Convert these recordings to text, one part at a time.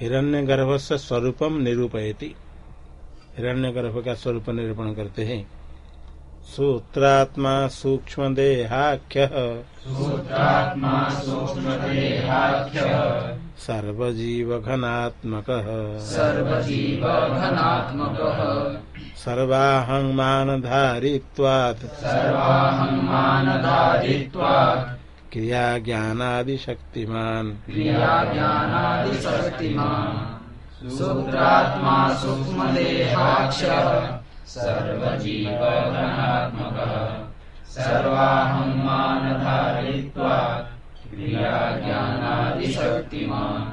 हिरण्य गर्भ से स्वरूपम निरूपयति। हिरण्य गर्भ का स्वरूप निरूपण करते हैं। सूत्रात्मा सूक्ष्म देहाख्य सर्वजीव घनात्मक सर्वजीव क्रिया ज्ञानादि शक्तिमान सर्वजीवघनात्मकः सर्वाहङ्मानधारित्वात् क्रियाज्ञानादिशक्तिमान्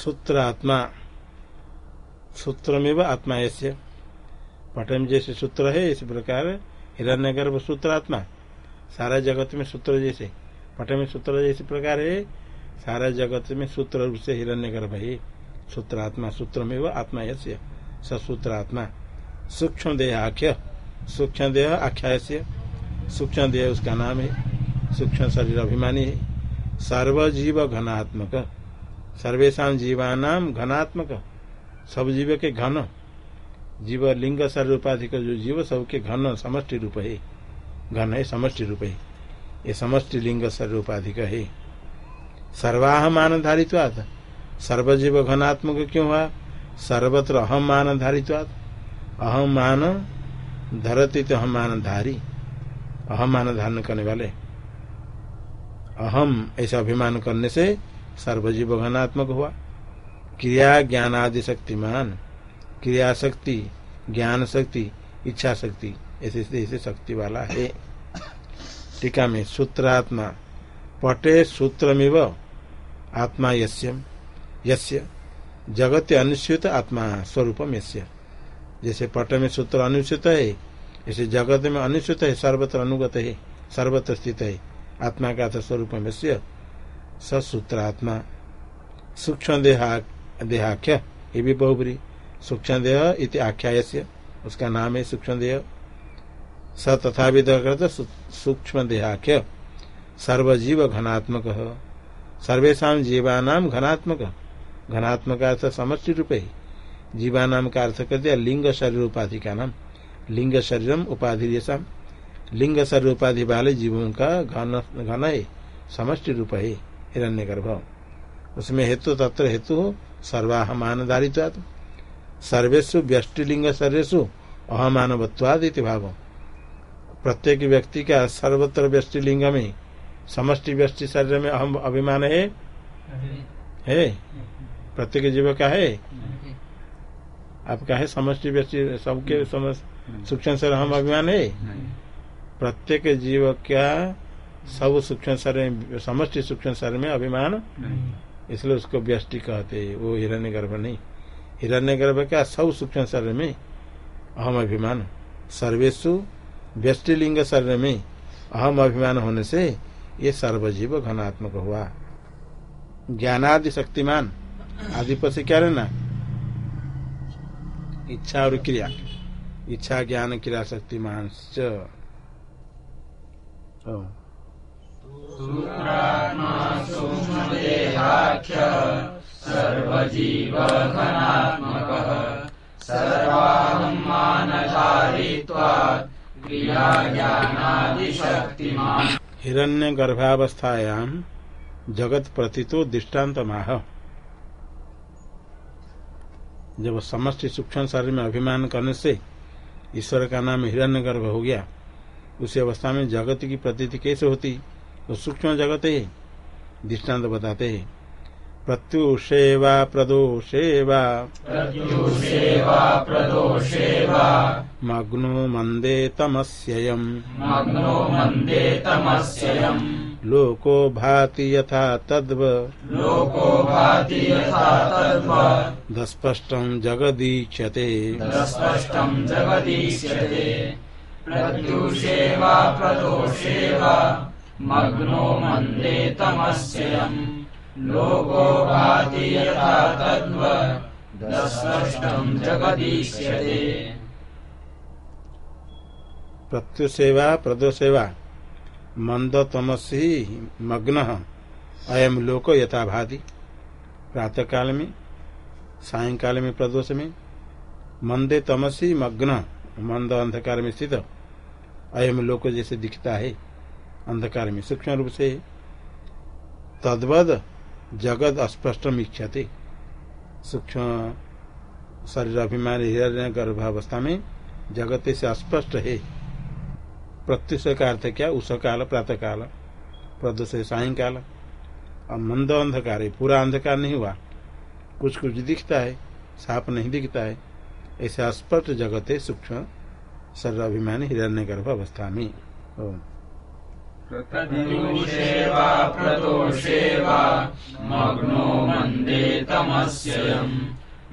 सूत्र आत्मा सूत्र में आत्मा ऐसे पट में जैसे सूत्र है इसी प्रकार हिरण्य गर्भ सूत्र आत्मा सारा जगत में सूत्र जैसे। पट में सूत्र जैसे प्रकार है। सारा जगत में सूत्र रूप से हिरण्य गर्भ है। सूत्र आत्मा, सूत्र में वो आत्मा ऐसे ससूत्र आत्मा। सूक्ष्म देह आख्य, सूक्ष्म देह आख्या सूक्ष्म देह उसका नाम है। सूक्ष्म शरीर अभिमानी है। सर्वजीव घनात्मक। सर्वेशा जीवानाम घनात्मक। सब जीव के घन। जीव लिंग शरीर उपाधि का जो जीव, सबके घन समष्टि रूप है। घन है समष्टि रूप है। ये समष्टि लिंग उपाधि है। सर्वाह मान धारित्वात सर्वजीव घनात्मक क्यों हुआ? सर्वत्र अहम मान धारित्वात अहम मान धरती तो मान धारी अहम मान धारण करने वाले। अहम ऐसा अभिमान करने से सर्वजीव घनात्मक हुआ। क्रिया ज्ञान आदि शक्तिमान। क्रिया शक्ति ज्ञान शक्ति इच्छा शक्ति ऐसे ऐसे शक्ति वाला है। टीका में सूत्रात्मा। पटे सूत्रमिव आत्मा यस्य यस्य। जगत अनुस्यूत आत्मा स्वरूपम यस्य। जैसे पट में सूत्र अनुसूत है ऐसे जगत में अनुसूत है, सर्वत्र अनुगत है, सर्वत्र स्थित है। आत्मा का अर्थ स्वरूप में सूत्र आत्मा सूक्ष्म देहा, देहाख्य, ये भी बहुबरी सूक्ष्म देह इति आख्याय उसका नाम है सूक्ष्म देह। स तथा विद सूक्ष्म देहाख्य सर्वजीव घनात्मक। सर्वेशा जीवानाम घनात्मक। घनात्मक अर्थ समष्टि रूप है जीवानाम का अर्थ कर दिया लिंग शरीर उपाधि का नाम लिंग शरीरम उपाधि जैसा लिंग शरीर उपाधि वाले जीवों का घन घन है समष्टि रूप है हिरण्य गर्भ उसमें हेतु तत्र हेतु सर्वाह मानधारित्वाद सर्वेशु व्यष्टिलिंग सर्वेशु अहमानवत्वाद भाव प्रत्येक व्यक्ति का सर्वत्र व्यष्टि लिंग में समष्टि व्यष्टि शरीर में अहम अभिमान है? है। प्रत्येक जीव का है? आपका है समष्टि व्यष्टि, सबके सूक्ष्म शरीर हम अभिमान है? प्रत्येक जीव का सब सूक्ष्म शरीर समष्टि सूक्ष्म शरीर में अभिमान इसलिए उसको व्यष्टि कहते है। वो हिरण्य गर्भ नहीं। हिरण्य गर्भ का सब सूक्ष्म शरीर में अहम अभिमान। सर्वेशु व्यष्टि लिंग शरीर में अहम अभिमान होने से ये सर्वजीव घनात्मक हुआ। ज्ञानादि शक्तिमान आदि से क्या रहना? इच्छा और क्रिया। इच्छा, ज्ञान, क्रिया शक्तिमान हिरण्य गर्भावस्थायाम जगत प्रतितो दृष्टांत माह जब समष्टि सूक्ष्म शरीर में अभिमान करने से ईश्वर का नाम हिरण्य गर्भ हो गया उसी अवस्था में जगत की प्रतीति कैसे होती? तो सूक्ष्म जगत है दृष्टांत बताते हैं। प्रत्युषेवा प्रदोषेवा। प्रत्युषेवा प्रदोषेवा। मग्नो मंदे तमस्ययम्। मग्नो मन्दे तमस्ययम्। लोको भाति यथा तद्व। लोको भाति यथा तद्व। दस्पष्टं जगदीच्यते। स्पष्टम् जगदीश्यते प्रत्युषेवा प्रदोषेवा। मग्नो मन्दे तमस्ययम्। लोको भाति यथा तद्व। जगदीश्यते प्रत्युसेवा, प्रदोसेवा। मंद तमसी मग्न। अयम लोक यथा भाति प्रातः काल में सायकाल में प्रदोष में मंदे तमसी मग्न। मंद अंधकार में स्थित। अयम लोक जैसे दिखता है। अंधकार में सूक्ष्म रूप से। तद्वद जगत अस्पष्ट इच्छते। सूक्ष्म शरीर अभिमान हिरण्य गर्भावस्था में जगत से अस्पष्ट है। प्रत्युष का अर्थ क्या? उस काल, प्रातः काल प्रदोष सायकाल। और मंद अंधकार है, पूरा अंधकार नहीं हुआ। कुछ कुछ दिखता है, साफ़ नहीं दिखता है। ऐसे स्पष्ट जगत है, सूक्ष्म शरीर अभिमान हिरण्य गर्भ अवस्था में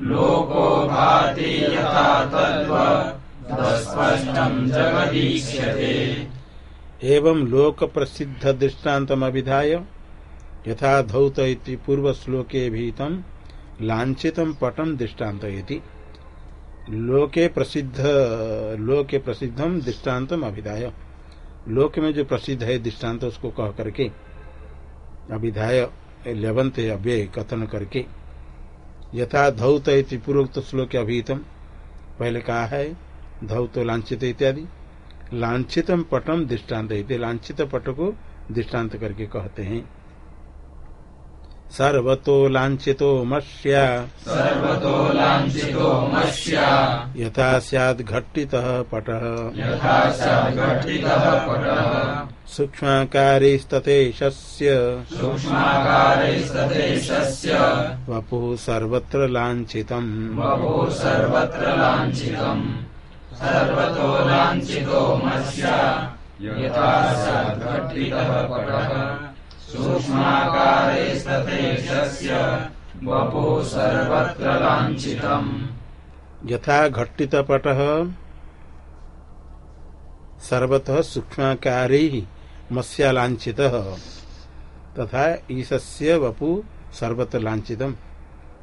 लोको भाति यथा जगदीक्ष्यते एवं लोक प्रसिद्ध दृष्टांत अभिधाय यथा धौत पूर्व श्लोके भीतम लाछित पटम दृष्टांत लोके प्रसिद्ध, लोके प्रसिद्धम दृष्टान्तम अभिधाय लोक में जो प्रसिद्ध है दृष्टांत, उसको कह करके, अभिधाय, लेवंत अव्यय, कथन करके। यथा धौत पूर्वोक्त श्लोक अभिहितम पहले कहा है धौत लाछित इत्यादि। लाछितम पटम दृष्टांत लाछित पट को दृष्टांत करके कहते हैं। सर्वतो लाछितो मस्या सर्वतो लाछितो मस्या यथा स्याद् घट्टितः पटः। यथा स्याद् घट्टितः पटः। सूक्ष्माकारेस्ततेशस्य। सूक्ष्माकारेस्ततेशस्य। वपुः सर्वत्र वपुः सर्वत्र सर्वतो लाञ्छितो मस्या सर्वत्र लाञ्छितम्। यथा सर्वतः सूक्ष्माकारे तथा ईशस्य वपु सर्वत्र लाछित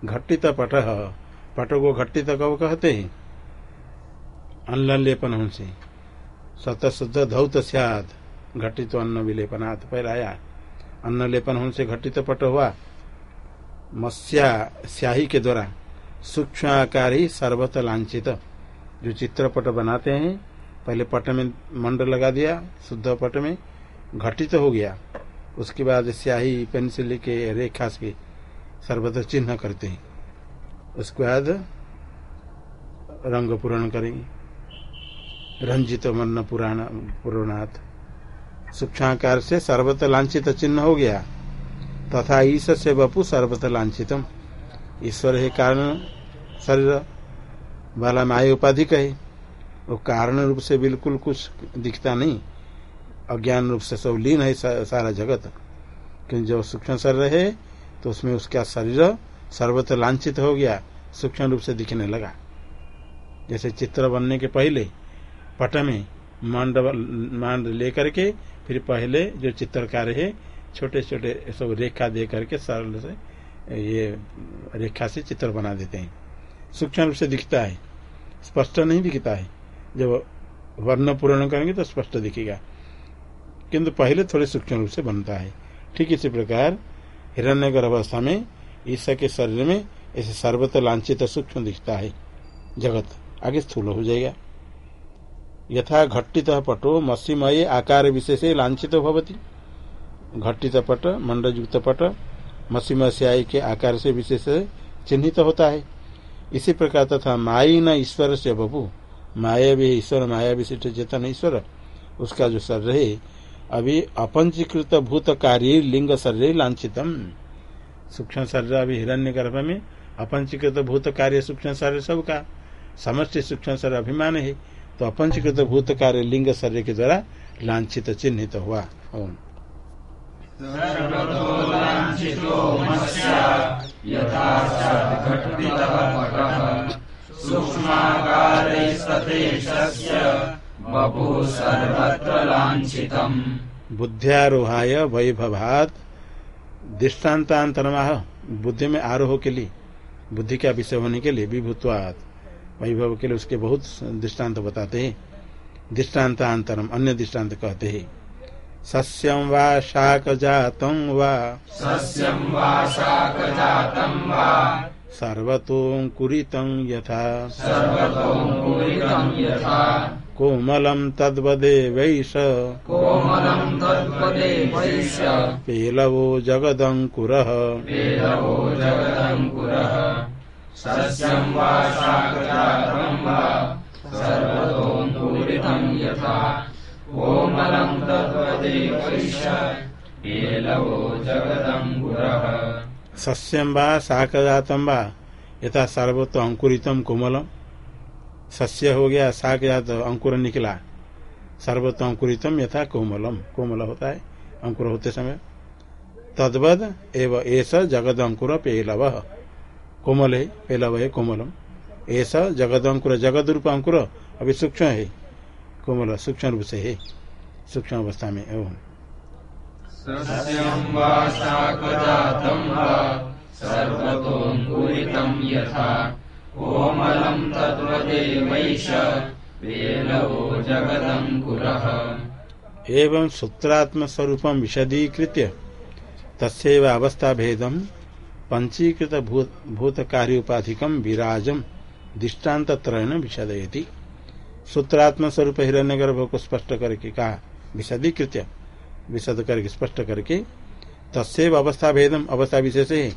घटित पट। को घटित कब कहते हैं? अन्न लेपन सत शुद्ध धौत सियाद घटित अन्न विलेपनाथ पहलाया अन्न लेपन होने घटित पट हुआ मत्स्या स्याही के द्वारा सूक्ष्म आकार ही सर्वत लाछित। जो चित्रपट बनाते हैं, पहले पट में मंड लगा दिया, शुद्ध पट में घटित हो गया। उसके बाद स्याही पेंसिल के रेखा से सर्वत चिन्ह करते हैं। उसके बाद रंग पूरण करेंगे रंजित मन पुराण पुराणात। सूक्ष्माकार से सर्वत लाछित चिन्ह हो गया। तथा ईश्वर से बपू सर्वत लाछितम। ईश्वर है कारण शरीर वाला माया उपाधि कहे। वो कारण रूप से बिल्कुल कुछ दिखता नहीं। अज्ञान रूप से सब लीन है सारा जगत। क्योंकि जब सूक्ष्म शरीर है तो उसमें उसका शरीर सर्वत लाछित हो गया। सूक्ष्म रूप से दिखने लगा। जैसे चित्र बनने के पहले पट में मांड मांड लेकर के फिर पहले जो चित्रकार है छोटे छोटे सब रेखा दे करके सरल से ये रेखा से चित्र बना देते हैं। सूक्ष्म रूप से दिखता है। स्पष्ट नहीं दिखता है। जब वर्ण पूर्ण करेंगे तो स्पष्ट दिखेगा। किंतु पहले थोड़े सूक्ष्म रूप से बनता है। ठीक इसी प्रकार हिरण्य अवस्था में ईसा के शरीर में ऐसे सर्वत्र लाछित सूक्ष्म दिखता है। जगत आगे स्थूल हो जाएगा। यथा घटित पटो मसीमय आकार विशेष लाछित भवती। घटित पट मंडयुक्त पट मसीमस्याय के आकार से विशेष चिन्हित होता है। इसी प्रकार तथा माई न ईश्वर से बबू माया भी ईश्वर माया विशिष्ट चेतन ईश्वर, उसका जो शरीर है अभी अपंचीकृत भूत कार्य लिंग शरीर लाछितम सूक्ष्म शरीर अभी हिरण्य गर्भ में अपंचीकृत भूत कार्य सूक्ष्म शरीर सबका। समष्टि सूक्ष्म शरीर अभिमान है। तो अपंचीकृत भूत कार्य लिंग शरीर के द्वारा लाछित चिन्हित हुआ। ओम। बुद्धियारोहाय वैभवात। दृष्टान्तांतरमाह बुद्धि में आरोह के लिए बुद्धि का विषय होने के लिए विभुत्वात। वैभव के लिए उसके बहुत दृष्टांत बताते हैं। दृष्टान्तांतरम अन्य दृष्टांत कहते हैं। सस्यं वा शाकजातं वा। सस्यं वा शाकजातं वा। सर्वतोऽङ्कुरितं यथा। सर्वतोऽङ्कुरितं यथा। कोमलं तद्वदेवैष कोमलं तत्पदेवैष पेलवो जगदङ्कुरः। जगदङ्कुरः। सस्यं वा वा यथा। कोमलं जगदङ्कुरः सस्यं वा वा, यथा सर्वतो अंकुरितम कोमलम सस्य हो गया, शाकजात अंकुर निकला। सर्वतो अंकुरितम यथा कोमलम कोमल होता है, अंकुर होते समय। तद्वद एव ऐसा जगद अंकुर पेलव। कोमल है पेलव है कोमलम। ऐसा जगद अंकुर जगद रूप अंकुर अभी सूक्ष्म है। कोमल सूक्ष्म रूप से है सूक्ष्म अवस्था में एवं एवं सूत्रात्म स्वरूपम विशदीकृत्य तस्व अवस्था भेदम पंचीकृत भूत, भूत कार्योपाधिकम विराजम दृष्टांत त्रयण विशदयति। सूत्रात्म स्वरूप हिरण्यगर्भ को स्पष्ट करके कहा विशदीकृत्य विशद करके स्पष्ट करके तस्व अवस्था भेदम अवस्था विशेष है।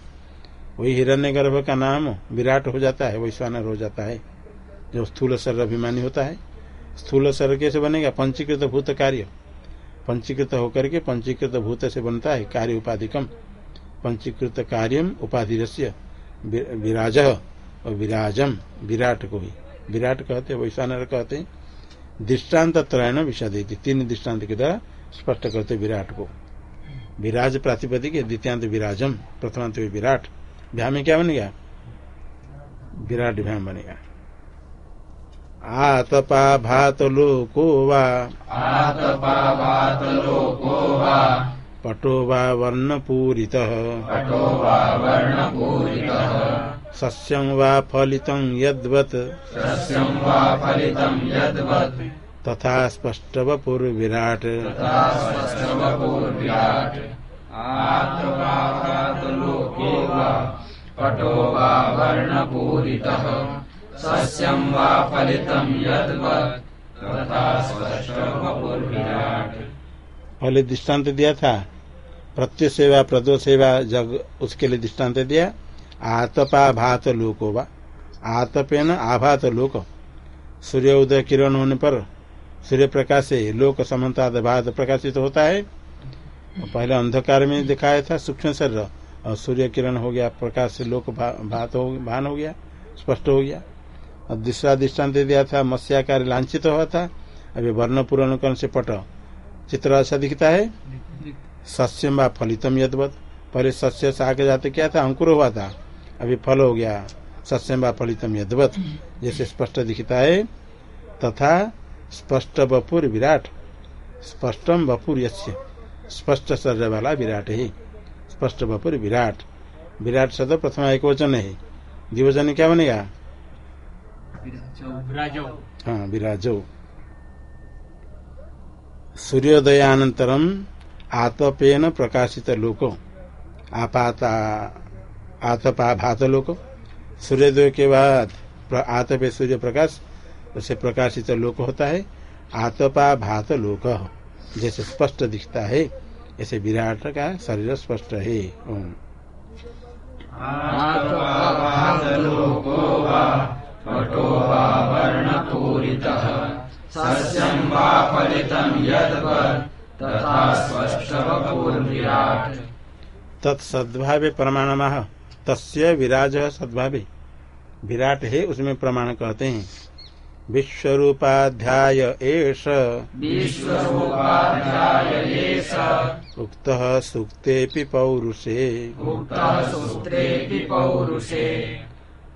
वही हिरण्यगर्भ का नाम विराट हो जाता है वैश्वानर हो जाता है। जो स्थूल शरीर अभिमानी होता है स्थूल शरीर कैसे बनेगा? पंचीकृत भूत कार्य पंचीकृत होकर के पंचीकृत भूत से बनता है कार्य उपाधिकम पंचीकृत कार्यम उपाधि विराज और विराजम विराट को ही। विराट कहते वैश्वानर कहते दृष्टांत त्रयण विषद तीन दृष्टांत के द्वारा स्पष्ट करते विराट को विराज प्रातिपदिक द्वितीयांत विराजम प्रथमांत विराट। भ्या में क्या बनेगा विराट भ्याम बनेगा आतपा भात लोको वा? आतपावातलोको वा? पटो वा वर्णपूरितः पटो वा वर्णपूरितः सस्यं वा फलितं यद्वत्। सस्यं वा फलितं यद्वत्। तथा स्पष्टवपुर्विराट्। स्पष्टवपुर्विराट्। आतपावातलोको वा पटो वा वर्णपूरितः सस्यं वा फलितं यद्वत्। तथा स्पष्टवपुर्विराट्। पहले दृष्टांत दिया था। प्रत्यय सेवा प्रदो सेवा जग, उसके लिए दृष्टांत दिया। आतपा भात लोको वा। न आभात लोक। सूर्य उदय किरण होने पर सूर्य प्रकाश से लोक समन्ता भात प्रकाशित होता है। पहले अंधकार में दिखाया था सूक्ष्म शरीर, और सूर्य किरण हो गया, प्रकाश से लोक भात हो, भान हो गया, स्पष्ट हो गया। और दूसरा दृष्टांत दिया था, मत्स्याकार लांछित हुआ था अभी वर्ण पूर्ण से पट चित्र ऐसा दिखता है? सस्यम व फलितम यदवत। पहले सस्य साग जाते क्या था? अंकुर हुआ था। अभी फल हो गया। सस्यम व फलितम यदवत। जैसे स्पष्ट दिखता है तथा स्पष्ट बपुर विराट। स्पष्टम बपुर यस्य। स्पष्ट शरीर वाला विराट है। स्पष्ट बपुर विराट। विराट शब्द प्रथम एक वचन है। द्विवचन क्या बनेगा? हाँ विराजो। सूर्योदयानंतरम आतपेन प्रकाशित लोको। आपाता आतपा भात लोक सूर्योदय के बाद आतपे सूर्य प्रकाश, उसे प्रकाशित लोक होता है। आतपा भात लोक जैसे स्पष्ट दिखता है, ऐसे विराट का शरीर स्पष्ट है। तत्सद्भावे प्रमाण तस्य विराज सद्भावे। विराट है उसमें प्रमाण कहते हैं। विश्वरूपाध्याय एष। विश्वरूपाध्याय एष। उक्त सूक्ते पौरुषे।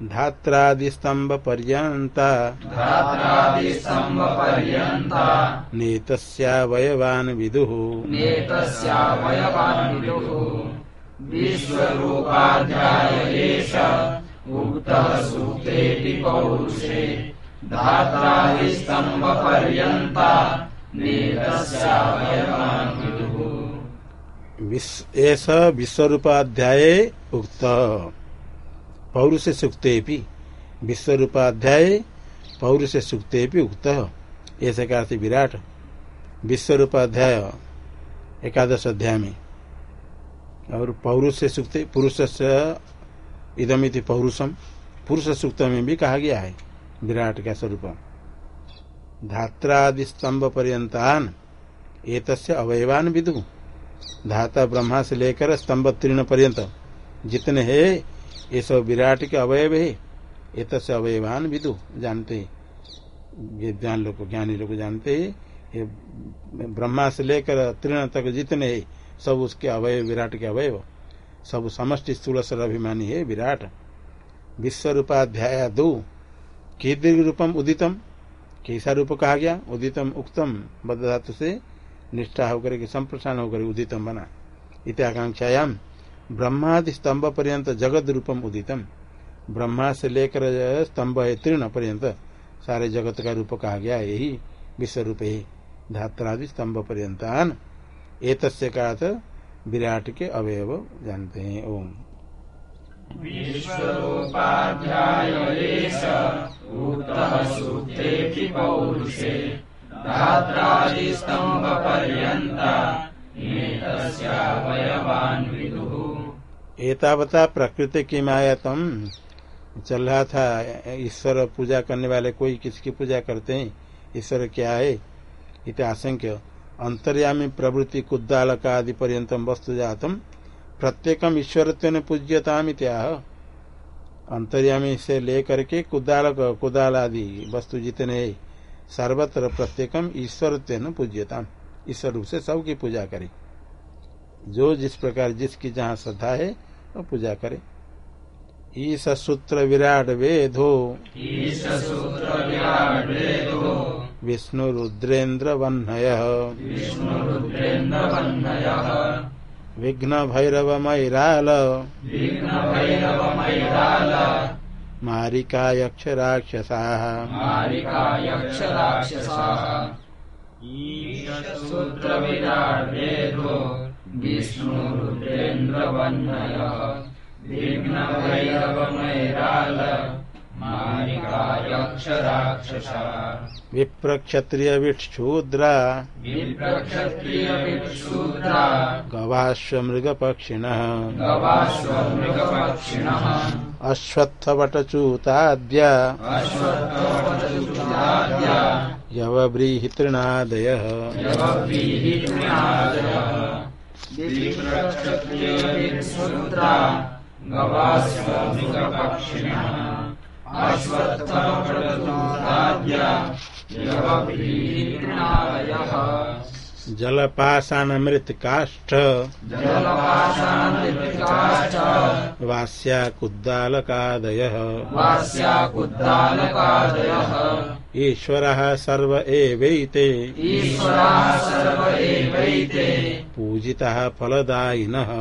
सूत्रेऽपि पौरुषे धात्रादिस्तंभ पर्यंता नेतस्यावयवान् विदुः नेतस्यावयवान् विदुः विश्वरूपाध्याय एष उक्तः सूत्रेऽपि पौरुषे। धात्रादिस्तम्भपर्यन्ता। नेतस्यावयवान् विदुः विश्व- एष विश्वरूपाध्याय उक्त। पौरुष सुक्ते विश्व रूपाध्याय पौरुष सुक्ते उक्त। ऐसे का विराट। विश्व रूपाध्याय एकादश अध्याय में और पौरुष सुक्त पुरुष से इदमिति पौरुषम पुरुष। सूक्त में भी कहा गया है, विराट का स्वरूप। धात्रादि स्तंभ पर्यंतान एक अवयवान विदु। धाता ब्रह्मा से लेकर स्तंभ तीर्ण पर्यंत जितने हैं ये सब विराट के अवयव है। ये एक अवयवान विदु, जानते ज्ञान लोग ज्ञानी लोग जानते हैं। ब्रह्मा से लेकर तीर्ण तक जितने है, सब उसके अवयव, विराट के अवयव। सब समष्टि स्थूल सर अभिमानी है विराट। विश्व रूपाध्याय दो, कीदृग रूपम उदितम। कैसा रूप कहा गया? उदितम उक्तम बद धातु से निष्ठा होकर के संप्रसारण होकर उदितम बना। इत्याकांक्षायाम। ब्रह्मादि स्तंभ पर्यंत जगत रूपम उदितम। ब्रह्मा से लेकर स्तंभ है तीर्ण पर्यंत। सारे जगत का रूप कहा गया यही विश्व रूप ही धात्रादि स्तंभ पर्यंतान एक का विराट के अवयव जानते हैं, ओम। एष उक्तः सूक्तेऽपि पौरुषे धात्रादिस्तम्भपर्यन्ता एतस्यावयवान् विदुः एतावता प्रकृति की मायातम चल रहा था। ईश्वर पूजा करने वाले कोई किसकी पूजा करते हैं? ईश्वर क्या है? इत आशंक्य। अंतर्यामी प्रवृत्ति कुद्दालक आदि पर्यतम वस्तु जातम। प्रत्येकम ईश्वरत्व पूज्यता इत्याह अंतर्यामी से लेकर के कुदालक कुदाल आदि वस्तु जितने सर्वत्र प्रत्येकम ईश्वरत्व पूज्यता ईश्वर रूप से सबकी पूजा करे। जो जिस प्रकार जिसकी जहाँ श्रद्धा है वो पूजा करे। ईश सूत्र विराट वेदो। विष्णु रुद्रेन्द्र वन्नय विघ्न भैरव मैराल मारिका यक्ष राक्षसा विष्णुरुद्रेन्द्रवह्नयः विघ्नभैरवमैराल मारिकायक्षराक्षसा। विप्र क्षत्रिय विक्षूद्रा विप्रक्षत्रियविक्षूद्रा। गवाश्व मृग पक्षिण गवाश्वमृगपक्षिणः। अश्वत्थवटचूताद्य अश्वत्थवटचुताद्य यवव्रीहि तृणादय गवाश्वमृगपक्षिणः अश्वत्थवटचूताद्य यवव्रीहितृणादयः जलपाशानमृत काष्ठ वास्याकुद्दालकादयः। ईश्वरः सर्व एवैते। पूजितः फलदायिनः।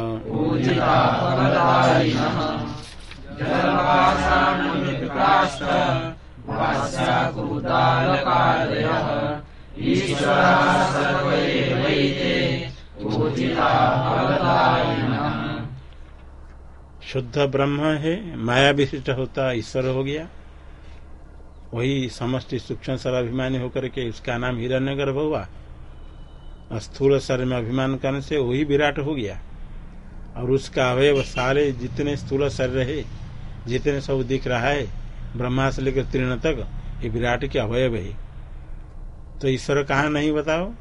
वास्याकुद्दालकादयः। शुद्ध ब्रह्म है, माया विशिष्ट होता, ईश्वर हो गया। वही समष्टि सूक्ष्म सर अभिमानी होकर के उसका नाम हिरण्य गर्भ हुआ स्थूल शरीर में अभिमान करने से वही विराट हो गया। और उसका अवयव सारे जितने स्थूल शरीर है जितने सब दिख रहा है ब्रह्मा से लेकर तीर्ण तक, ये विराट के अवयव है। तो ईश्वर कहा नहीं बताओ।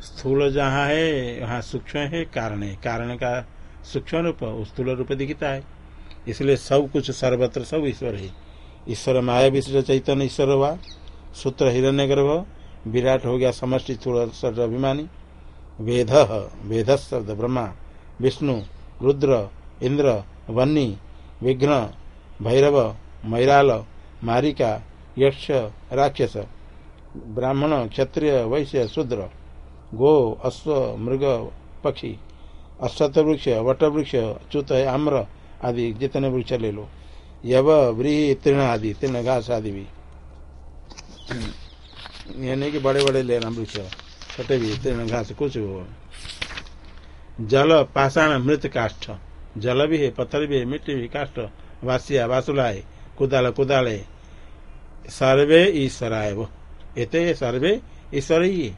स्थूल जहाँ है, वहाँ सूक्ष्म है, कारण है। कारण का सूक्ष्म रूप स्थूल रूप दिखता है। इसलिए सब कुछ सर्वत्र सब ईश्वर है। ईश्वर माया विशिष्ट चैतन्य ईश्वर हुआ, सूत्र हिरण्य गर्भ विराट हो गया समष्टि स्थूल सर्व अभिमानी। वेद वेद शब्द ब्रह्मा, विष्णु, रुद्र, इंद्र वन्नी विघ्न, भैरव मैराल मारिका, यक्ष, राक्षस। ब्राह्मण, क्षत्रिय, वैश्य, शूद्र, गो, अश्व, मृग, पक्षी अश्वत्थ वृक्ष वट वृक्ष च्युत, आम्र आदि जितने वृक्ष ले लो। यव व्रीहि तृण आदि तृण घास आदि भी। ये नहीं कि बड़े बड़े लेना वृक्ष, छोटे भी तृण घास कुछ हो जल, पाषाण, मृत काष्ठ। जल भी है, पत्थर भी है, मिट्टी भी, काष्ठ, वास्या, वासुलाय, कुदाल, कुदाले। सर्वे ईश्वराय वो। ये सर्वे ईश्वर ही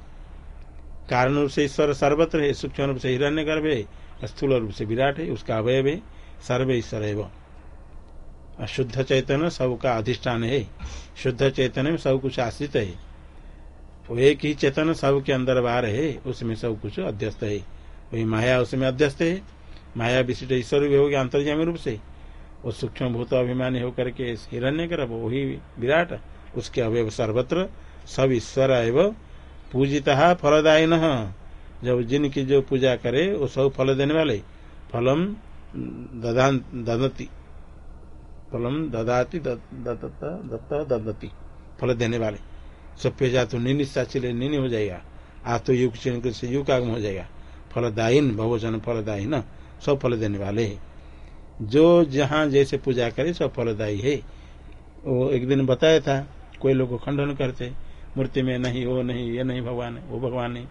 कारण रूप से ईश्वर सर्वत्र है, सूक्ष्म रूप से हिरण्य गर्भ है स्थूल रूप से विराट है, उसका अवयव है, सर्वे ईश्वर है शुद्ध चैतन्य सब का अधिष्ठान है। शुद्ध चैतन्य में सब कुछ आश्रित है। वो एक ही चेतन सब के अंदर बाहर है, उसमें सब कुछ अध्यस्त है। वही माया उसमें अध्यस्त है। माया विशिष्ट ईश्वर भी होगी अंतर्जामी रूप से। वो सूक्ष्म भूत अभिमानी होकर के हिरण्य कर वही विराट, उसके अवयव सर्वत्र सब ईश्वर एवं पूजिता फलदायी न जब जिनकी जो पूजा करे, वो सब फल देने वाले। फलम ददती। फलम ददाती दत्त दत्ती फल देने वाले। सभ्य तो निनिष्ठा चिले निनी हो जाएगा। आ तो युग चिन्ह से युग आगम हो जाएगा। फलदायीन, बहुवचन फलदायी न सब फल देने वाले। है जो जहाँ जैसे पूजा करे, सब फलदायी है। वो एक दिन बताया था, कोई लोग खंडन करते। मूर्ति में नहीं, वो नहीं, ये नहीं, भगवान वो भगवान नहीं।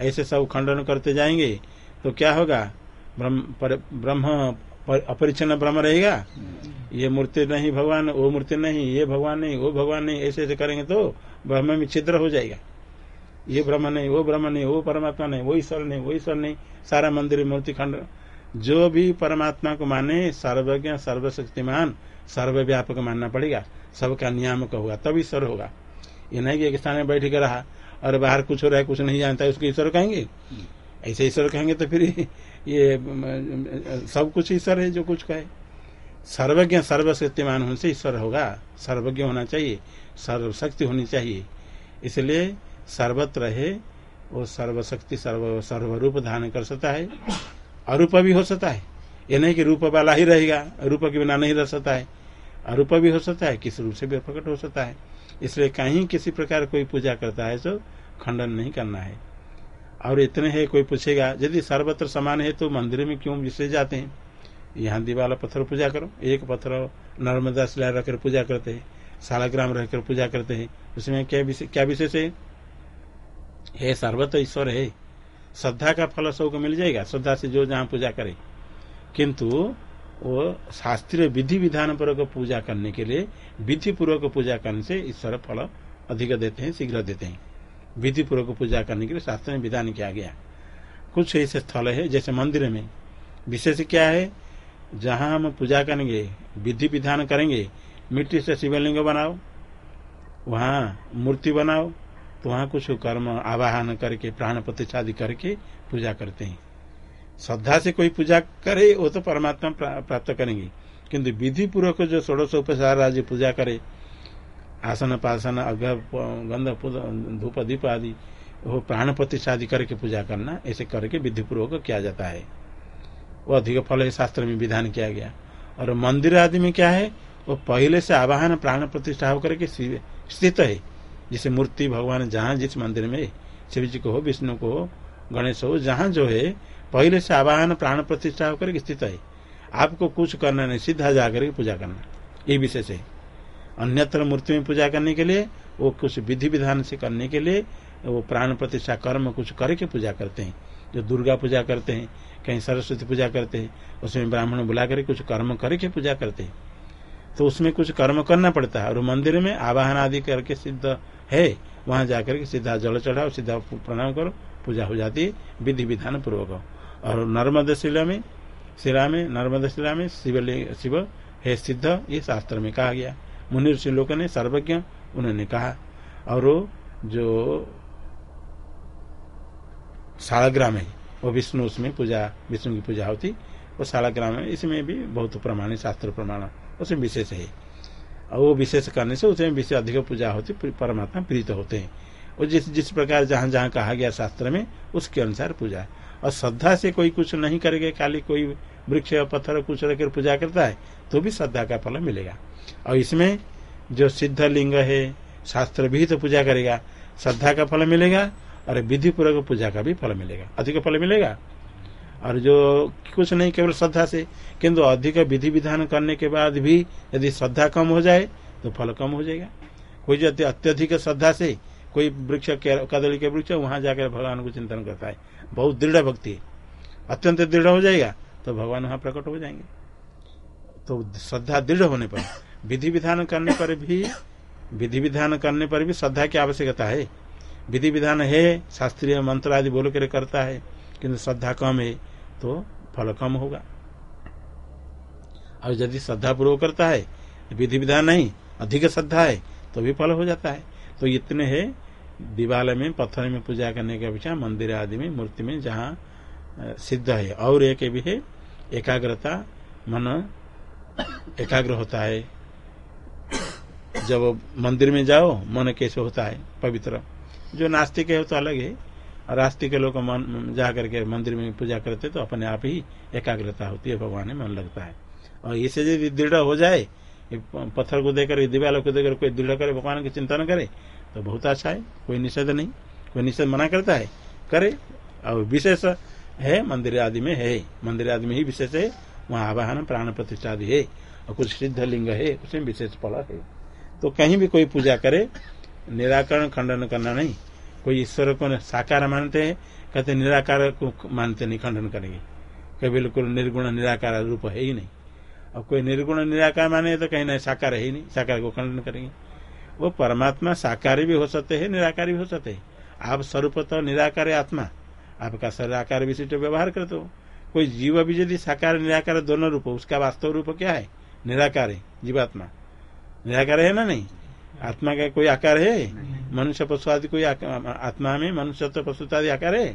ऐसे सब खंडन करते जाएँगे तो क्या होगा? ब्रह्म अपरिचन्न ब्रह्म रहेगा? ये मूर्ति नहीं, भगवान, वो मूर्ति नहीं, ये भगवान नहीं, वो भगवान नहीं, ऐसे ऐसे करेंगे तो ब्रह्म में छिद्र हो जाएगा। ये ब्रह्म नहीं, वो ब्रह्म नहीं, वो परमात्मा नहीं, वो ईश्वर नहीं, वो ईश्वर नहीं, सारा मंदिर मूर्ति खंड। जो भी परमात्मा को माने, सर्वज्ञ, सर्वशक्तिमान, सर्वव्यापक मानना पड़ेगा, सबका नियामक होगा, तब ईश्वर होगा। ये नहीं कि एक स्थान में बैठ के रहा। और बाहर कुछ हो रहा है, कुछ नहीं जानता है, उसको ईश्वर कहेंगे। ऐसे ईश्वर कहेंगे तो फिर ये, सब कुछ ईश्वर है जो कुछ कहे। सर्वज्ञ, सर्वशक्तिमान होने से ईश्वर होगा। सर्वज्ञ होना चाहिए, सर्वशक्ति होनी चाहिए। इसलिए सर्वत्र है, वो सर्वशक्ति, सर्व, सर्वरूप धारण कर सकता है। अरूप भी हो सकता है। ये नहीं कि रूप वाला ही रहेगा, रूप के बिना नहीं रह सकता है। अरूप भी हो सकता है, किस रूप से भी प्रकट हो सकता है। इसलिए कहीं किसी प्रकार कोई पूजा करता है तो खंडन नहीं करना है। और इतने है, कोई पूछेगा, यदि सर्वत्र समान है तो मंदिर में क्यों विशेष जाते हैं? यहाँ दीवाला पत्थर पूजा करो, एक पत्थर नर्मदा शिला रखकर पूजा करते हैं, सालाग्राम रहकर पूजा करते हैं। उसमें क्या विशेष क्या विशेष है? हे सर्वत्र ईश्वर है। श्रद्धा का फल सबको मिल जाएगा, श्रद्धा से जो जहाँ पूजा करे। किंतु वो शास्त्रीय विधि विधान पूर्वक पूजा करने के लिए विधि पूर्वक पूजा करने से ईश्वर फल अधिक देते हैं, शीघ्र देते हैं। विधि पूर्वक पूजा करने के लिए शास्त्र में विधान किया गया। कुछ ऐसे स्थल है, जैसे मंदिर में। विशेष क्या है? जहाँ हम पूजा करेंगे, विधि विधान करेंगे, मिट्टी से शिवलिंग बनाओ, वहाँ मूर्ति बनाओ तो वहाँ कुछ कर्म आवाहन करके, प्राण प्रतिष्ठा करके पूजा करते हैं। श्रद्धा से कोई पूजा करे, वो तो परमात्मा प्राप्त करेंगे। किंतु विधि पूर्वक जो षोड़श उपचार राज्य पूजा करे, आसन पासन अघ गंध धूप, दीप आदि, वो प्राण प्रतिष्ठा आदि करके पूजा करना, ऐसे करके विधि पूर्वक किया जाता है। वो अधिक फल शास्त्र में विधान किया गया। और मंदिर आदि में क्या है, वो पहले से आवाहन प्राण प्रतिष्ठा होकर के स्थित है। जैसे मूर्ति, भगवान जहाँ जिस मंदिर में शिव जी को हो, विष्णु को हो, गणेश हो, जहाँ जो है पहले से आवाहन प्राण प्रतिष्ठा होकर स्थित है। आपको कुछ करना नहीं, सीधा जाकर के पूजा करना। ये विशेष है। अन्यत्र मूर्ति में पूजा करने के लिए, वो कुछ विधि विधान से करने के लिए, वो प्राण प्रतिष्ठा कर्म कुछ करके पूजा करते हैं। जो दुर्गा पूजा करते हैं, कहीं सरस्वती पूजा करते हैं, उसमें ब्राह्मण बुला कर कुछ कर्म करके पूजा करते हैं। तो उसमें कुछ कर्म करना पड़ता है। और मंदिर में आवाहन आदि करके सिद्ध है, वहाँ जाकर के सीधा जल चढ़ाओ, सीधा प्रणाम करो, पूजा हो जाती है। विधि विधान पूर्वक। और नर्मद शिला में शिला में, नर्मद शिला में शिवलिंग शिव, है सिद्ध, ये शास्त्र में कहा गया। मुनि ऋषि लोगों ने सर्वज्ञ, उन्होंने कहा। और वो जो शालाग्राम है, वो विष्णु उसमें पूजा, विष्णु की पूजा होती, वो शालाग्राम है, इसमें भी बहुत प्रमाण शास्त्र प्रमाण, उसमें विशेष है। और वो विशेष करने से उसमें विशेष अधिक पूजा होती परमात्मा प्रीत होते हैं। और जिस जिस प्रकार जहाँ जहाँ कहा गया शास्त्र में, उसके अनुसार पूजा। और श्रद्धा से कोई कुछ नहीं करेगा, खाली कोई वृक्ष पत्थर कुछ रखकर पूजा करता है तो भी श्रद्धा का फल मिलेगा। और इसमें जो सिद्ध लिंग है शास्त्र भी तो पूजा करेगा, श्रद्धा का फल मिलेगा और विधि पूर्वक पूजा का भी फल मिलेगा। अधिक फल मिलेगा? और जो कुछ नहीं, केवल श्रद्धा से, किंतु अधिक विधि विधान करने के बाद भी यदि श्रद्धा कम हो जाए तो फल कम हो जाएगा। कोई जो अत्यधिक श्रद्धा से कोई वृक्ष कदली के वृक्ष वहाँ जाकर भगवान को चिंतन करता है। बहुत दृढ़ भक्ति अत्यंत दृढ़ हो जाएगा तो भगवान वहाँ प्रकट हो जाएँगे। तो श्रद्धा दृढ़ होने पर, विधि विधान करने पर भी, विधि विधान करने पर भी श्रद्धा की आवश्यकता है। विधि विधान है, शास्त्रीय मंत्र आदि बोल कर करता है, किंतु श्रद्धा कम है तो फल कम होगा। और यदि श्रद्धा पूर्वक करता है, विधि विधान नहीं, अधिक श्रद्धा है तो भी फल हो जाता है। तो इतने है दिवालय में, पत्थर में पूजा करने के अपेक्षा मंदिर आदि में, मूर्ति में जहाँ सिद्ध है। और एक भी है, एकाग्रता, मन एकाग्र होता है। जब मंदिर में जाओ, मन कैसे होता है? पवित्र। जो नास्तिक है तो अलग है। और आस्तिक लोग मन जा करके मंदिर में पूजा करते तो अपने आप ही एकाग्रता होती है, भगवान में मन लगता है। और इसे यदि दृढ़ हो जाए पत्थर को देकर दीवार को देकर कोई दृढ़ करे, भगवान की चिंता न करे तो बहुत अच्छा है, कोई निषेध नहीं, कोई निषेध मना करता है, करे, और विशेष है, मंदिर आदि में है, मंदिर आदि में ही विशेष है, वहाँ आवाहन, प्राण प्रतिष्ठा आदि है, और कुछ सिद्ध लिंग है, उसमें विशेष फल है। तो कहीं भी कोई पूजा करे, निराकरण, खंडन करना नहीं, कोई ईश्वर को साकार मानते हैं, कहते निराकार को मानते नहीं, खंडन करेंगे। कभी बिल्कुल निर्गुण, निराकार रूप है ही नहीं। और कोई निर्गुण निराकार माने तो कहीं नहीं साकार है ही नहीं साकार को खंडन करेंगे। वो परमात्मा साकार भी हो सकते है निराकार भी हो सकते है। आप स्वरूप तो निराकार आत्मा। आपका सराकार विशिष्ट व्यवहार करते हो। कोई जीव भी यदि साकार निराकार दोनों रूप उसका वास्तव रूप क्या है? निराकार है जीवात्मा। निराकार है ना नहीं? आत्मा का कोई आकार है? मनुष्य पशु आदि कोई आत्मा में मनुष्य तो पशु आदि आकार है?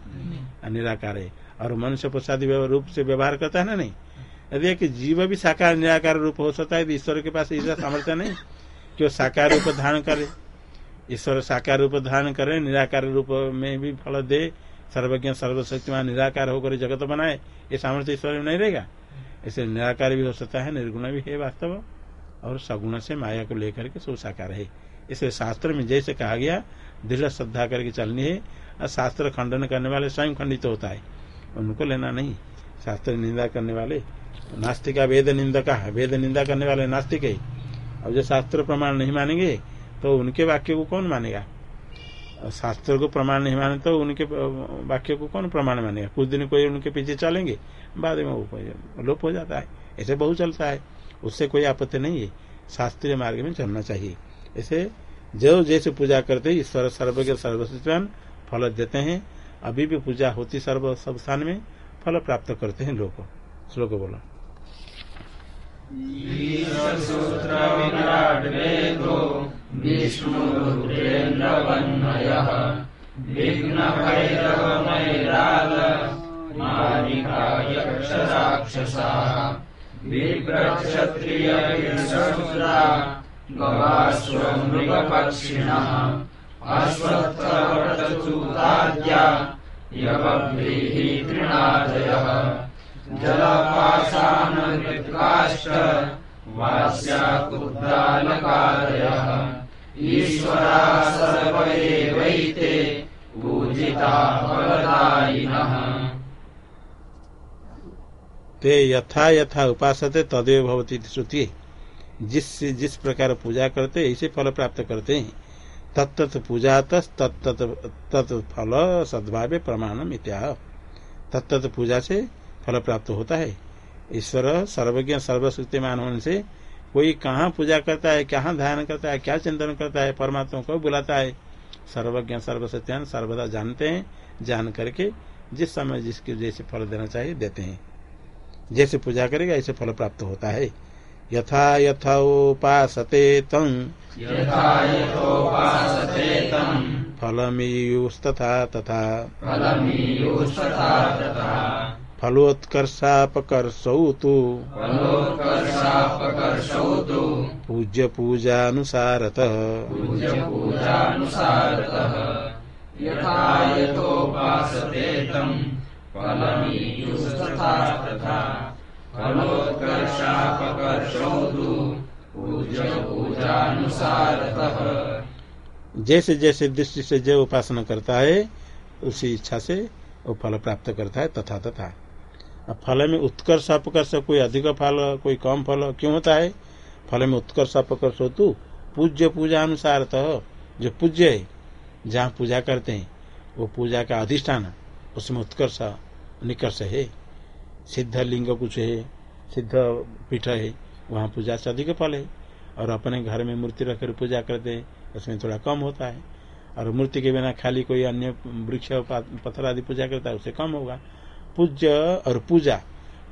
निराकार है। और मनुष्य पशु आदि रूप से व्यवहार करता है ना नहीं? यदि एक जीव भी साकार निराकार रूप हो सकता है ईश्वर के पास ऐसा सामर्थ्य नहीं। कि वो साकार रूप धारण करे? ईश्वर साकार रूप धारण करे, निराकार रूप में भी फल दे, सर्वज्ञ, सर्वशक्तिमान, निराकार होकर जगत बनाए, ये सामर्थ्य ईश्वर में नहीं रहेगा। ऐसे निराकार भी हो सकता है, निर्गुण भी है वास्तव। और सगुण से माया को लेकर के सब साकार है। इसलिए शास्त्र में जैसे कहा गया, दृढ़ श्रद्धा करके चलनी है, और शास्त्र खंडन करने वाले स्वयं खंडित तो होता है। उनको लेना नहीं। शास्त्र निंदा करने वाले, नास्तिका वेद निंदा है वेद निंदा करने वाले नास्तिक है। अब जो शास्त्र प्रमाण नहीं मानेंगे तो उनके वाक्य को कौन मानेगा? शास्त्र को प्रमाण नहीं माने तो उनके वाक्य को कौन प्रमाण मानेगा? कुछ दिन कोई उनके पीछे चलेंगे, बाद में वो लोप हो जाता है। ऐसे बहुत चलता है। उससे कोई आपत्ति नहीं है। शास्त्रीय मार्ग में चलना चाहिए। ऐसे जो जैसे पूजा करते ईश्वर सर्वज्ञ सर्वस्वान फल देते हैं। अभी भी पूजा होती सर्व सब स्थान में। फल प्राप्त करते हैं लोग श्लोक बोला। विष्णुरुद्रेन्द्रवन्मयः विघ्नभैरवमैराल यवव्रीः तृणादयः जलपाशानमृत्काश्च वास्याकुद्दालकादयः ईश्वरा सर्व एवैते पूजिता फलदायिनः ते यथा यथा उपासते, तदेव भवती श्रुति। जिस जिस प्रकार पूजा करते इसे फल प्राप्त करते हैं। तत्त पूजा तत्त फल सद्भाव प्रमाणम इत्या तत्त पूजा से फल प्राप्त होता है। ईश्वर सर्वज्ञ, सर्वशक्तिमान होने से कोई कहाँ पूजा करता है, कहाँ ध्यान करता है, क्या चिंतन करता है, परमात्मा को बुलाता है। सर्वज्ञ सर्वसत्यान सर्वदा जानते हैं, जान करके जिस समय जिसके जैसे फल देना चाहिए देते हैं। जैसे पूजा करेगा, ऐसे फल प्राप्त होता है। यथा यथोपासते तम फलमीयुस्तथा तथा। फलोत्कर्षापकर्षौ तु। पूज्य पूजानुसारतः फलोत्कर्षापकर्षौ तु। जैसे जैसे दृष्टि से जो उपासना करता है, उसी इच्छा से वो फल प्राप्त करता है तथा तथा अब फल में उत्कर्ष अपकर्ष कोई अधिक फल, कोई कम फल क्यों होता है? फल में उत्कर्ष अपकर्ष हो तो पूज्य पूजा अनुसार जो पूज्य है, जहाँ पूजा करते हैं, वो पूजा का अधिष्ठान, उसमें उत्कर्ष, निकर्ष है। सिद्ध लिंग कुछ है, सिद्ध पीठ है। वहाँ पूजा से अधिक फल है। और अपने घर में मूर्ति रखकर पूजा करते हैं, उसमें थोड़ा कम होता है। और मूर्ति के बिना खाली कोई अन्य वृक्ष पत्थर आदि पूजा करता है, उससे कम होगा। पूज्य और पूजा।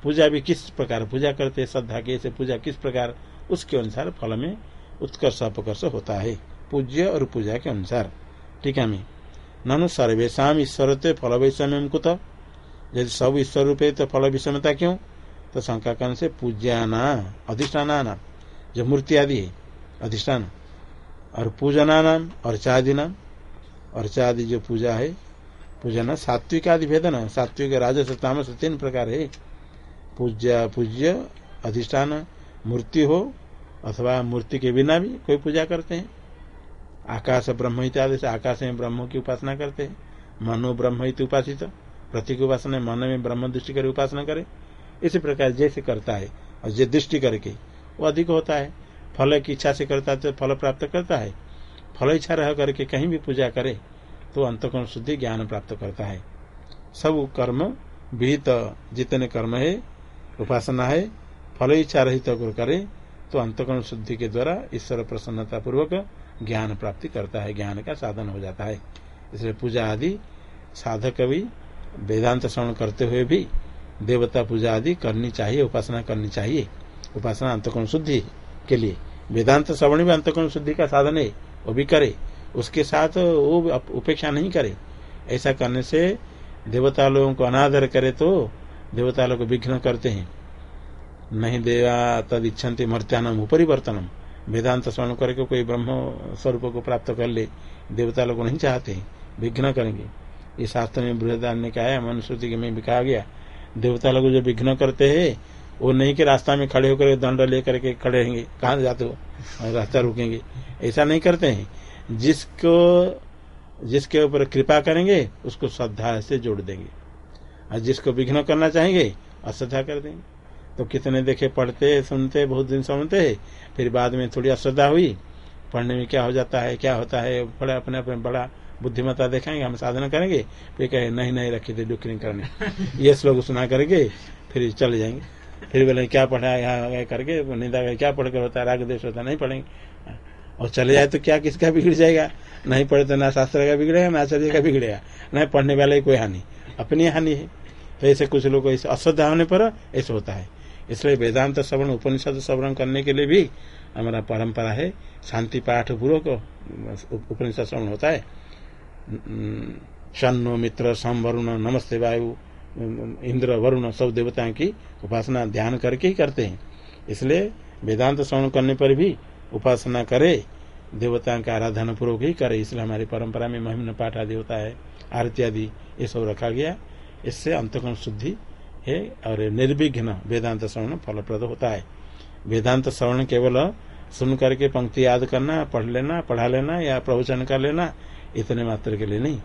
पूजा भी किस प्रकार पूजा करते हैं, श्रद्धा के से पूजा किस प्रकार, उसके अनुसार फल में उत्कर्ष अपकर्ष होता है। पूज्य और पूजा के अनुसार। ठीक है ननु सर्वेशा ईश्वर फल वैषम्य कुत। यदि सब ईश्वर रूपे तो फल विषमता क्यों? तो शंका कर्ण से पूज्याना अधिष्ठान नाम जो मूर्ति आदि है, अधिष्ठान। और पूजना नाम अर्चादि नाम अर्चादि जो पूजा है, पूजन सात्विक आदि भेदन सात्विक, राजस, तामस, तीन प्रकार है। पूज्य पूज्य, अधिष्ठान, मूर्ति हो, अथवा मूर्ति के बिना भी कोई पूजा करते हैं। आकाश ब्रह्म इत्यादि से आकाश में ब्रह्म की उपासना करते हैं। मनो ब्रह्म उपासित, प्रतीक उपासना, मन में ब्रह्म दृष्टि कर उपासना करे। इसी प्रकार जैसे करता है और जो दृष्टि करके, वो अधिक होता है। फल की इच्छा से करता है तो फल प्राप्त करता है। फल इच्छा रह करके कहीं भी पूजा करे तो अंतकोण शुद्धि ज्ञान प्राप्त करता है। सब कर्म विहित, जितने कर्म है, उपासना है, फल इच्छा रहित अगर करे तो अंतकोण शुद्धि के द्वारा ईश्वर प्रसन्नता पूर्वक ज्ञान प्राप्ति करता है। ज्ञान का साधन हो जाता है। इसलिए पूजा आदि साधक भी वेदांत श्रवण करते हुए भी देवता पूजा आदि करनी चाहिए, उपासना करनी चाहिए। उपासना अंतकोण शुद्धि के लिए। वेदांत श्रवण भी अंतकोण शुद्धि का साधन है, वो भी करे। उसके साथ वो उपेक्षा नहीं करे। ऐसा करने से देवता लोगों को अनादर करे तो देवता लोग विघ्न करते हैं। नहीं देवा तद इच्छन्ति मर्त्यानम उपरिवर्तनम। वेदांत श्रवण करके कोई ब्रह्म स्वरूप को प्राप्त कर ले देवता लोग नहीं चाहते, विघ्न करेंगे। ये शास्त्र में बृहदान ने कहा है मनुश्रुति में भी कहा गया देवता लोग जो विघ्न करते हैं, वो नहीं कि रास्ता में खड़े होकर दंड लेकर के खड़े रहेंगे। कहाँ जाते हो? रास्ता रुकेंगे। ऐसा नहीं करते हैं। जिसको, जिसके ऊपर कृपा करेंगे, उसको श्रद्धा से जोड़ देंगे। और जिसको विघ्न करना चाहेंगे, अश्रद्धा कर देंगे। तो कितने देखे पढ़ते, सुनते, बहुत दिन सुनते है, फिर बाद में थोड़ी अश्रद्धा हुई। पढ़ने में क्या हो जाता है, क्या होता है, बड़ा, अपने अपने बड़ा बुद्धिमत्ता देखेंगे, हम साधना करेंगे, फिर कहे नहीं नहीं, रखी थे, दुख नहीं करने। ये श्लोक सुना करके फिर चले जाएँगे। फिर बोले, क्या पढ़ा यहाँ करके, निंदा क्या पढ़कर होता है? राग देश होता नहीं पढ़ेंगे। और चले जाए तो क्या किसका बिगड़ जाएगा? नहीं पढ़े तो ना शास्त्र का बिगड़ेगा ना आचार्य का बिगड़ेगा नहीं, पढ़ने वाले कोई हानि, अपनी हानि है। तो ऐसे कुछ लोग ऐसे अश्रद्धा होने पर ऐसे होता है। इसलिए वेदांत श्रवण, उपनिषद श्रवण करने के लिए भी हमारा परंपरा है, शांति पाठ पूर्वक उपनिषद श्रवण होता है। शनो मित्र सम वरुण नमस्ते वायु इंद्र वरुण सब देवताओं की उपासना ध्यान करके ही करते हैं। इसलिए वेदांत श्रवण करने पर भी उपासना करे, देवताओं का आराधना पूर्वक ही करे। इसलिए हमारी परंपरा में महिम्न पाठ आदि होता है, आरती आदि, ये सब रखा गया। इससे अंतकोण शुद्धि है और निर्विघ्न वेदांत श्रवण फलप्रद होता है। वेदांत श्रवण केवल सुन करके पंक्ति याद करना, पढ़ लेना, पढ़ा लेना या प्रवचन कर लेना इतने मात्र के लिए नहीं।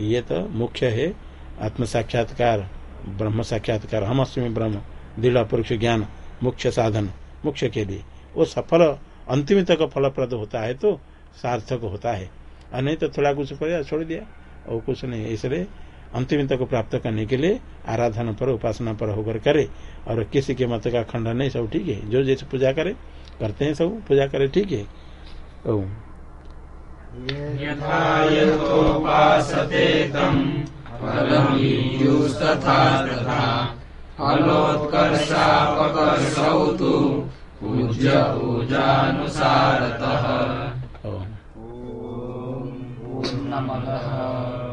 ये तो मुख्य है आत्म साक्षात्कार ब्रह्म साक्षात्कार हम अस्मी ब्रह्म, दृढ़ पुरुष ज्ञान, मुख्य साधन, मुख्य के लिए। वो सफल अंतिम तक फलप्रद होता है तो सार्थक होता है। और नहीं तो थोड़ा कुछ पड़ेगा छोड़ दिया। और कुछ नहीं, इसलिए अंतिम तक प्राप्त करने के लिए आराधना पर, उपासना पर होकर करे। और किसी के मत का खंडन नहीं, सब ठीक है। जो जैसे पूजा करे, करते हैं सब, पूजा करे, ठीक है। यथा यथोपासते तम् फलमीयुस्तथा तथा फलोत्कर्षापकर्षौ तु पूज्य पूजानुसारतः। पूर्णमदः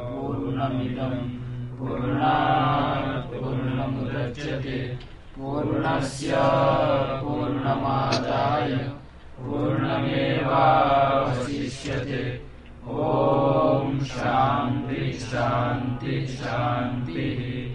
पूर्णमिदम् पूर्णात् पूर्णमुदच्यते। पूर्णस्य पूर्णमादाय पूर्णमेवावशिष्यते ॐ शान्ति शान्ति शान्तिः।